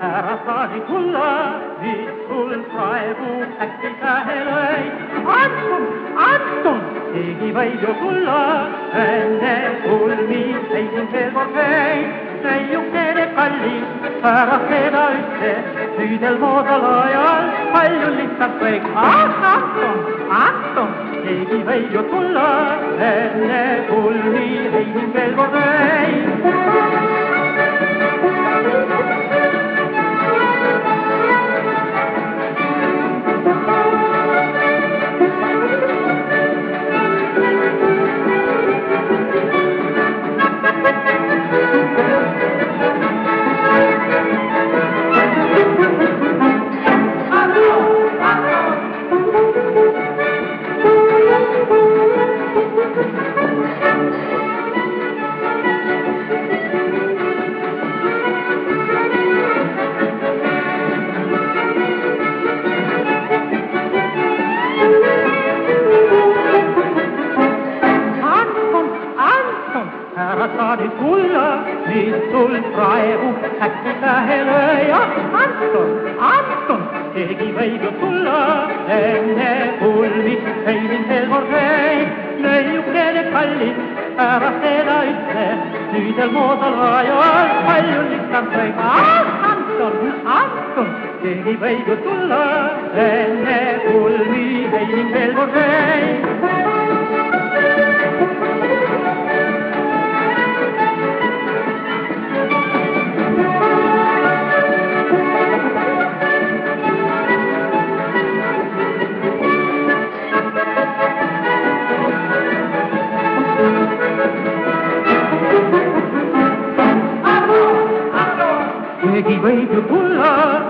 härrassaadi tulla, siis sul praegu äkki kähe lõi. Antum, Antum, keegi võib ju tulla, enne kulmi seisin veel kord vein. Neiukene kallis, seda üldse, süüdel moodal ajal, palju lihtsalt kõik. Ah, Antum, Antum, keegi võib tulla, enne kulmi seisin veel. Ära sa tulla, nüüd sul praegu äkki pähe lööja. Anton, Anton, keegi võib ju tulla enne kulmi, ei mind veel kord vein. neiukene kallis, ära seda ütle, nüüdel moodal ajal palju lihtsam kõik. ah, Anton, Anton, keegi võib ju tulla enne kulmi, ei mind veel kord vein. அழகி வைத்து புல்லார்